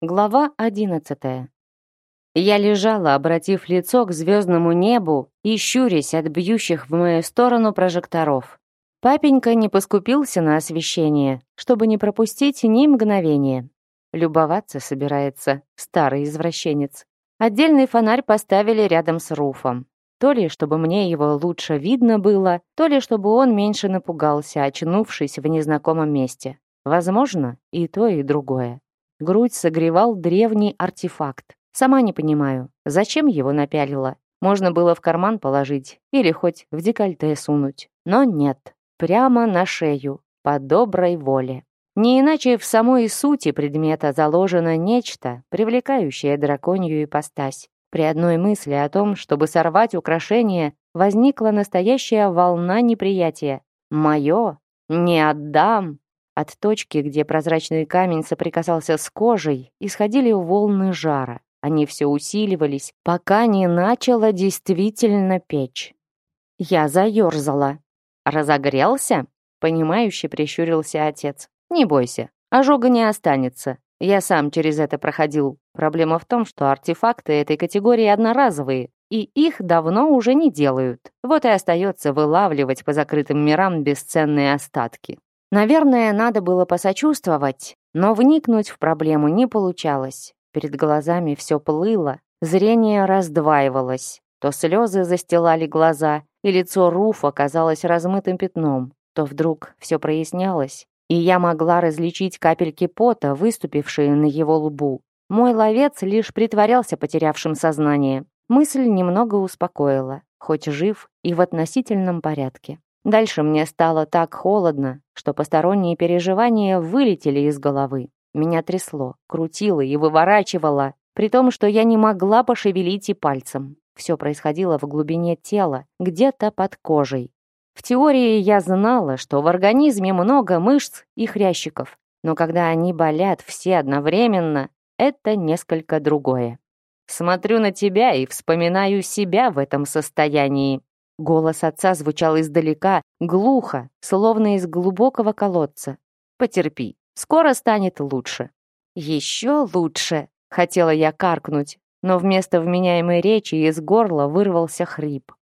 Глава одиннадцатая. Я лежала, обратив лицо к звездному небу и щурясь от бьющих в мою сторону прожекторов. Папенька не поскупился на освещение, чтобы не пропустить ни мгновения. Любоваться собирается старый извращенец. Отдельный фонарь поставили рядом с руфом. То ли, чтобы мне его лучше видно было, то ли, чтобы он меньше напугался, очнувшись в незнакомом месте. Возможно, и то, и другое. Грудь согревал древний артефакт. Сама не понимаю, зачем его напялила. Можно было в карман положить или хоть в декольте сунуть. Но нет, прямо на шею, по доброй воле. Не иначе в самой сути предмета заложено нечто, привлекающее драконью ипостась. При одной мысли о том, чтобы сорвать украшение, возникла настоящая волна неприятия. «Мое? Не отдам!» От точки, где прозрачный камень соприкасался с кожей, исходили волны жара. Они все усиливались, пока не начало действительно печь. Я заерзала. «Разогрелся?» — понимающе прищурился отец. «Не бойся, ожога не останется. Я сам через это проходил. Проблема в том, что артефакты этой категории одноразовые, и их давно уже не делают. Вот и остается вылавливать по закрытым мирам бесценные остатки. Наверное, надо было посочувствовать, но вникнуть в проблему не получалось. Перед глазами все плыло, зрение раздваивалось. То слезы застилали глаза, и лицо Руфа казалось размытым пятном, то вдруг все прояснялось, и я могла различить капельки пота, выступившие на его лбу. Мой ловец лишь притворялся потерявшим сознание. Мысль немного успокоила, хоть жив и в относительном порядке. Дальше мне стало так холодно, что посторонние переживания вылетели из головы. Меня трясло, крутило и выворачивало, при том, что я не могла пошевелить и пальцем. Все происходило в глубине тела, где-то под кожей. В теории я знала, что в организме много мышц и хрящиков, но когда они болят все одновременно, это несколько другое. Смотрю на тебя и вспоминаю себя в этом состоянии. Голос отца звучал издалека, глухо, словно из глубокого колодца. «Потерпи, скоро станет лучше». «Еще лучше!» — хотела я каркнуть, но вместо вменяемой речи из горла вырвался хрип.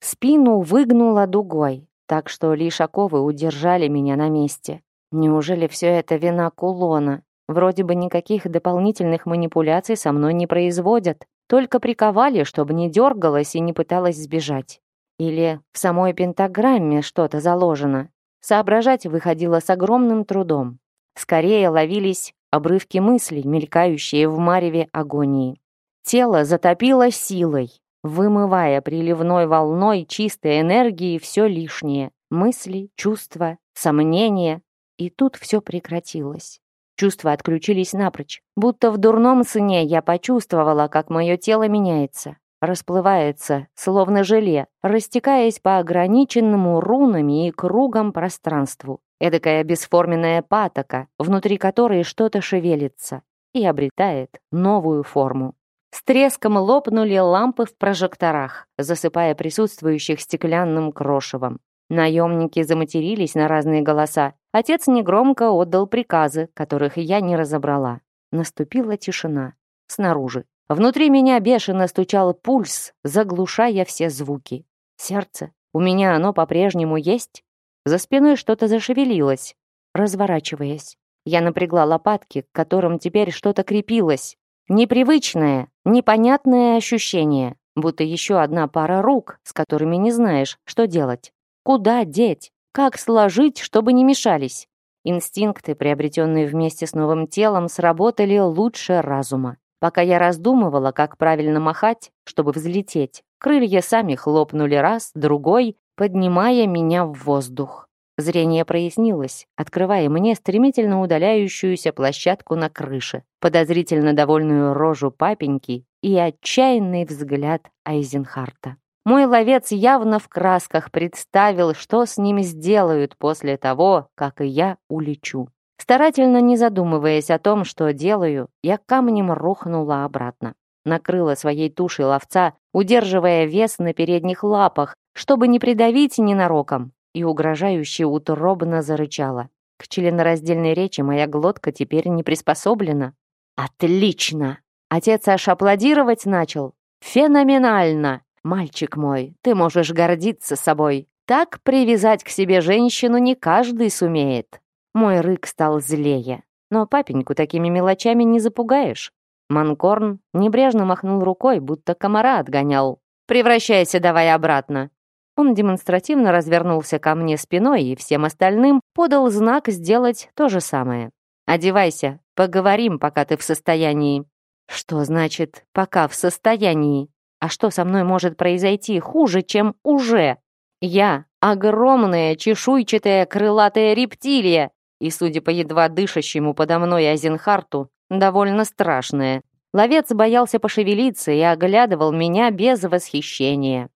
Спину выгнула дугой, так что лишь оковы удержали меня на месте. Неужели все это вина кулона? Вроде бы никаких дополнительных манипуляций со мной не производят, только приковали, чтобы не дергалась и не пыталась сбежать. Или в самой пентаграмме что-то заложено. Соображать выходило с огромным трудом. Скорее ловились обрывки мыслей, мелькающие в мареве агонии. Тело затопило силой, вымывая приливной волной чистой энергии все лишнее. Мысли, чувства, сомнения. И тут все прекратилось. Чувства отключились напрочь. Будто в дурном сне я почувствовала, как мое тело меняется расплывается, словно желе, растекаясь по ограниченному рунами и кругам пространству. Эдакая бесформенная патока, внутри которой что-то шевелится и обретает новую форму. С треском лопнули лампы в прожекторах, засыпая присутствующих стеклянным крошевом. Наемники заматерились на разные голоса. Отец негромко отдал приказы, которых я не разобрала. Наступила тишина. Снаружи. Внутри меня бешено стучал пульс, заглушая все звуки. Сердце. У меня оно по-прежнему есть? За спиной что-то зашевелилось, разворачиваясь. Я напрягла лопатки, к которым теперь что-то крепилось. Непривычное, непонятное ощущение, будто еще одна пара рук, с которыми не знаешь, что делать. Куда деть? Как сложить, чтобы не мешались? Инстинкты, приобретенные вместе с новым телом, сработали лучше разума. Пока я раздумывала, как правильно махать, чтобы взлететь, крылья сами хлопнули раз, другой, поднимая меня в воздух. Зрение прояснилось, открывая мне стремительно удаляющуюся площадку на крыше, подозрительно довольную рожу папеньки и отчаянный взгляд Айзенхарта. Мой ловец явно в красках представил, что с ними сделают после того, как и я улечу. Старательно не задумываясь о том, что делаю, я камнем рухнула обратно. Накрыла своей тушей ловца, удерживая вес на передних лапах, чтобы не придавить ненароком, и угрожающе утробно зарычала. К членораздельной речи моя глотка теперь не приспособлена. Отлично! Отец аж аплодировать начал. Феноменально! Мальчик мой, ты можешь гордиться собой. Так привязать к себе женщину не каждый сумеет. Мой рык стал злее. Но папеньку такими мелочами не запугаешь. Манкорн небрежно махнул рукой, будто комара отгонял. «Превращайся давай обратно!» Он демонстративно развернулся ко мне спиной и всем остальным подал знак сделать то же самое. «Одевайся, поговорим, пока ты в состоянии». «Что значит «пока в состоянии»? А что со мной может произойти хуже, чем уже? Я — огромная чешуйчатая крылатая рептилия, и, судя по едва дышащему подо мной Азенхарту, довольно страшное. Ловец боялся пошевелиться и оглядывал меня без восхищения.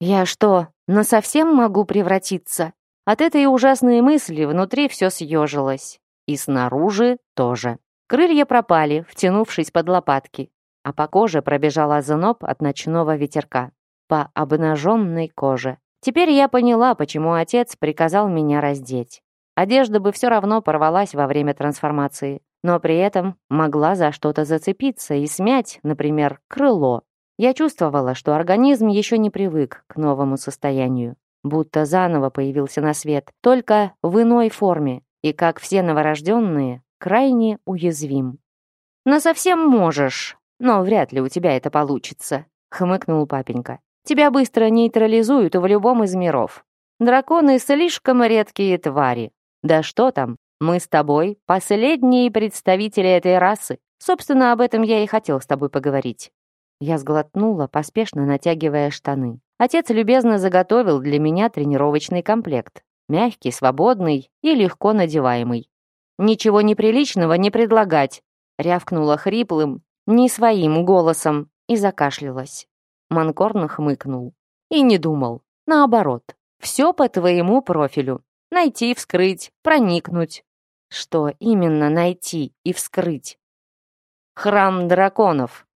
«Я что, насовсем могу превратиться?» От этой ужасной мысли внутри все съежилось. И снаружи тоже. Крылья пропали, втянувшись под лопатки, а по коже пробежал озноб от ночного ветерка. По обнаженной коже. Теперь я поняла, почему отец приказал меня раздеть. Одежда бы все равно порвалась во время трансформации, но при этом могла за что-то зацепиться и смять, например, крыло. Я чувствовала, что организм еще не привык к новому состоянию, будто заново появился на свет, только в иной форме, и, как все новорожденные, крайне уязвим. «Но совсем можешь, но вряд ли у тебя это получится», — хмыкнул папенька. «Тебя быстро нейтрализуют в любом из миров. Драконы слишком редкие твари, да что там, мы с тобой последние представители этой расы. Собственно, об этом я и хотел с тобой поговорить. Я сглотнула, поспешно натягивая штаны. Отец любезно заготовил для меня тренировочный комплект. Мягкий, свободный и легко надеваемый. «Ничего неприличного не предлагать», — рявкнула хриплым, не своим голосом и закашлялась. Манкорн хмыкнул. И не думал. Наоборот, все по твоему профилю. Найти, вскрыть, проникнуть. Что именно найти и вскрыть? Храм драконов.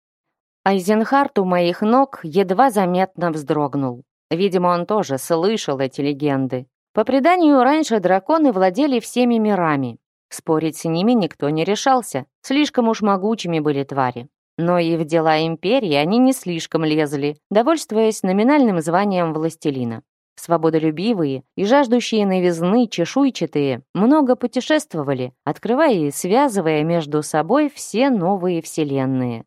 Айзенхарт у моих ног едва заметно вздрогнул. Видимо, он тоже слышал эти легенды. По преданию, раньше драконы владели всеми мирами. Спорить с ними никто не решался, слишком уж могучими были твари. Но и в дела империи они не слишком лезли, довольствуясь номинальным званием властелина. Свободолюбивые и жаждущие новизны чешуйчатые много путешествовали, открывая и связывая между собой все новые вселенные.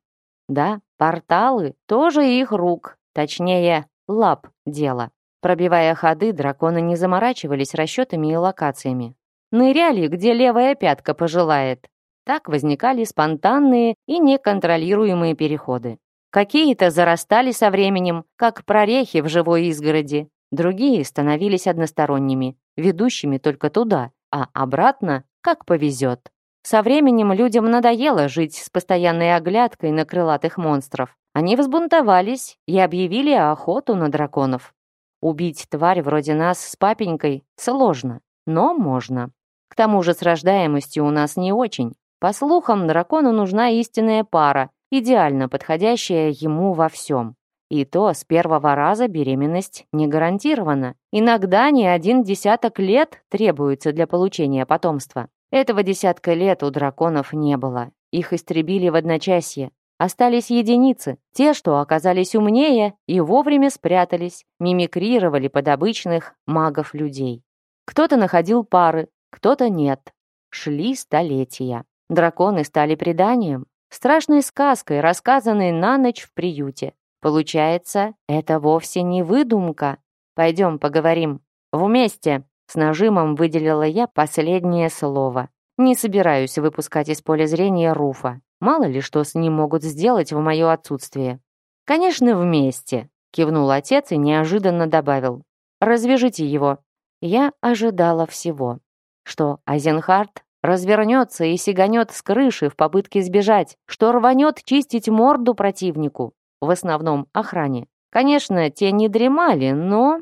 Да, порталы тоже их рук, точнее, лап дело. Пробивая ходы, драконы не заморачивались расчетами и локациями. Ныряли, где левая пятка пожелает. Так возникали спонтанные и неконтролируемые переходы. Какие-то зарастали со временем, как прорехи в живой изгороди, Другие становились односторонними, ведущими только туда, а обратно, как повезет. Со временем людям надоело жить с постоянной оглядкой на крылатых монстров. Они взбунтовались и объявили охоту на драконов. Убить тварь вроде нас с папенькой сложно, но можно. К тому же с рождаемостью у нас не очень. По слухам, дракону нужна истинная пара, идеально подходящая ему во всем. И то с первого раза беременность не гарантирована. Иногда не один десяток лет требуется для получения потомства. Этого десятка лет у драконов не было. Их истребили в одночасье. Остались единицы, те, что оказались умнее и вовремя спрятались, мимикрировали под обычных магов-людей. Кто-то находил пары, кто-то нет. Шли столетия. Драконы стали преданием, страшной сказкой, рассказанной на ночь в приюте. Получается, это вовсе не выдумка. Пойдем поговорим. Вместе. С нажимом выделила я последнее слово. Не собираюсь выпускать из поля зрения Руфа. Мало ли что с ним могут сделать в мое отсутствие. Конечно, вместе. Кивнул отец и неожиданно добавил. Развяжите его. Я ожидала всего. Что Айзенхарт развернется и сиганет с крыши в попытке сбежать, что рванет чистить морду противнику, в основном охране. Конечно, те не дремали, но...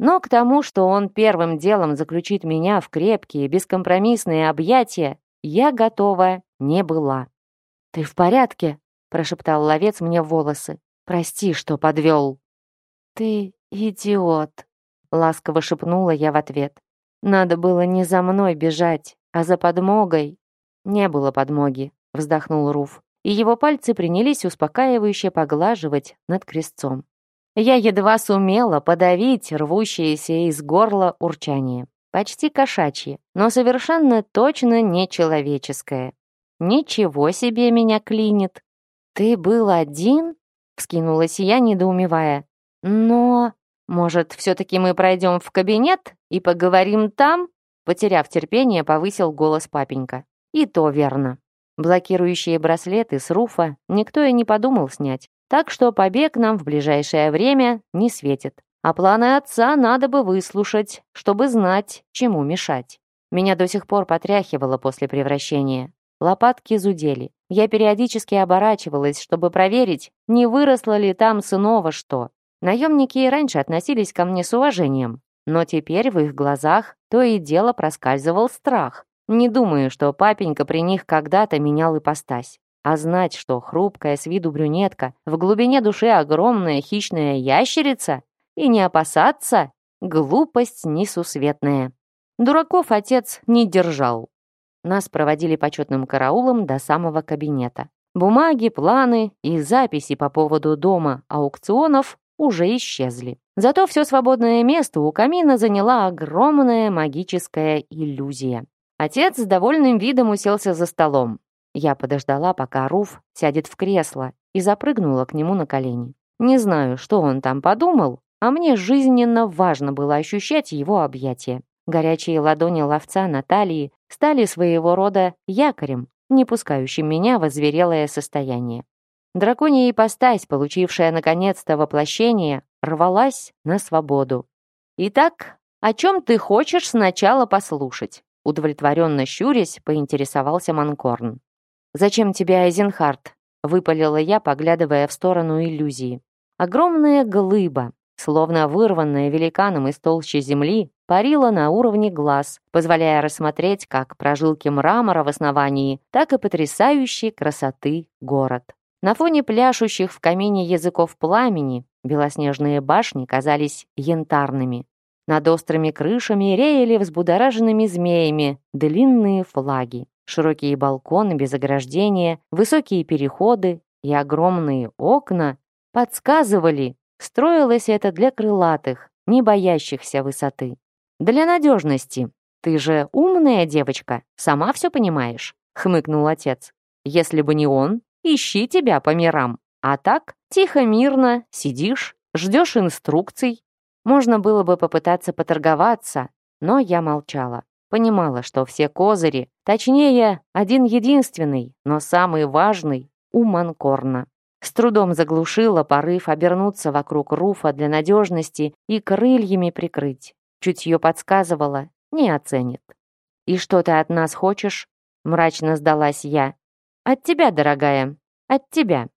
Но к тому, что он первым делом заключит меня в крепкие, бескомпромиссные объятия, я готова не была. «Ты в порядке?» — прошептал ловец мне в волосы. «Прости, что подвел». «Ты идиот», — ласково шепнула я в ответ. «Надо было не за мной бежать, а за подмогой». Не было подмоги. вздохнул Руф, и его пальцы принялись успокаивающе поглаживать над крестцом. Я едва сумела подавить рвущееся из горла урчание. Почти кошачье, но совершенно точно не человеческое. Ничего себе меня клинит. «Ты был один?» — вскинулась я, недоумевая. «Но, может, все-таки мы пройдем в кабинет и поговорим там?» Потеряв терпение, повысил голос папенька. «И то верно. Блокирующие браслеты с руфа никто и не подумал снять, так что побег нам в ближайшее время не светит. А планы отца надо бы выслушать, чтобы знать, чему мешать. Меня до сих пор потряхивало после превращения. Лопатки зудели. Я периодически оборачивалась, чтобы проверить, не выросло ли там снова что. Наемники и раньше относились ко мне с уважением, но теперь в их глазах то и дело проскальзывал страх. Не думаю, что папенька при них когда-то менял ипостась. А знать, что хрупкая с виду брюнетка, в глубине души огромная хищная ящерица, и не опасаться — глупость несусветная. Дураков отец не держал. Нас проводили почетным караулом до самого кабинета. Бумаги, планы и записи по поводу дома аукционов уже исчезли. Зато все свободное место у камина заняла огромная магическая иллюзия. Отец с довольным видом уселся за столом. Я подождала, пока Руф сядет в кресло, и запрыгнула к нему на колени. Не знаю, что он там подумал, а мне жизненно важно было ощущать его объятия. Горячие ладони ловца Натальи стали своего рода якорем, не пускающим меня в озверелое состояние. Драконья ипостась, получившая наконец-то воплощение, рвалась на свободу. «Итак, о чем ты хочешь сначала послушать?» Удовлетворенно щурясь, поинтересовался Манкорн. «Зачем тебе Айзенхарт?» — выпалила я, поглядывая в сторону иллюзии. Огромная глыба, словно вырванная великаном из толщи земли, парила на уровне глаз, позволяя рассмотреть как прожилки мрамора в основании, так и потрясающей красоты город. На фоне пляшущих в камине языков пламени белоснежные башни казались янтарными. Над острыми крышами реяли взбудораженными змеями длинные флаги. Широкие балконы без ограждения, высокие переходы и огромные окна подсказывали, строилось это для крылатых, не боящихся высоты. Для надежности. Ты же умная девочка, сама все понимаешь, хмыкнул отец. Если бы не он, ищи тебя по мирам. А так, тихо-мирно, сидишь, ждешь инструкций. Можно было бы попытаться поторговаться, но я молчала. Понимала, что все козыри, точнее, один единственный, но самый важный, у Манкорна. С трудом заглушила порыв обернуться вокруг руфа для надежности и крыльями прикрыть. Чутье подсказывало, не оценит. «И что ты от нас хочешь?» Мрачно сдалась я. «От тебя, дорогая, от тебя.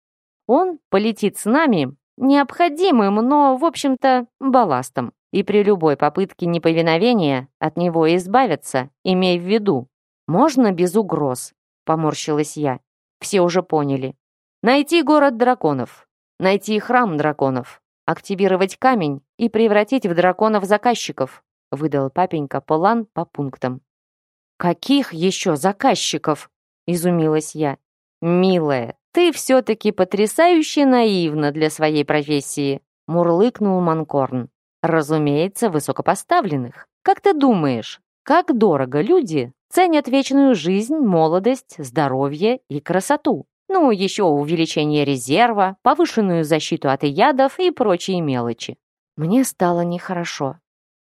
Он полетит с нами необходимым, но, в общем-то, балластом и при любой попытке неповиновения от него избавиться, имей в виду. Можно без угроз, поморщилась я. Все уже поняли. Найти город драконов, найти храм драконов, активировать камень и превратить в драконов заказчиков, выдал папенька план по пунктам. Каких еще заказчиков? изумилась я. Милая, ты все-таки потрясающе наивна для своей профессии, мурлыкнул Манкорн. Разумеется, высокопоставленных. Как ты думаешь, как дорого люди ценят вечную жизнь, молодость, здоровье и красоту? Ну, еще увеличение резерва, повышенную защиту от ядов и прочие мелочи. Мне стало нехорошо.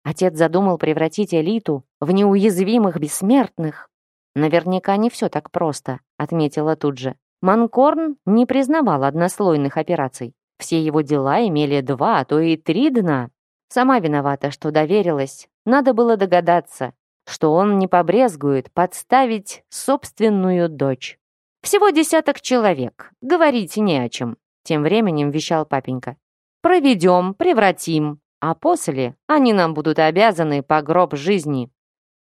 Отец задумал превратить элиту в неуязвимых бессмертных. Наверняка не все так просто, отметила тут же. Манкорн не признавал однослойных операций. Все его дела имели два, а то и три дна. Сама виновата, что доверилась. Надо было догадаться, что он не побрезгует подставить собственную дочь. «Всего десяток человек. Говорить не о чем», — тем временем вещал папенька. «Проведем, превратим, а после они нам будут обязаны по гроб жизни».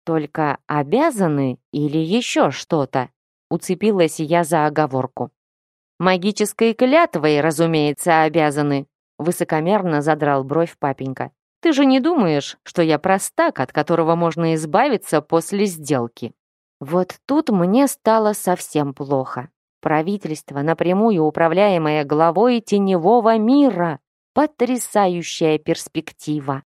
«Только обязаны или еще что-то?» — уцепилась я за оговорку. «Магической клятвой, разумеется, обязаны», — высокомерно задрал бровь папенька. Ты же не думаешь, что я простак, от которого можно избавиться после сделки?» Вот тут мне стало совсем плохо. правительство, напрямую управляемое главой теневого мира. Потрясающая перспектива!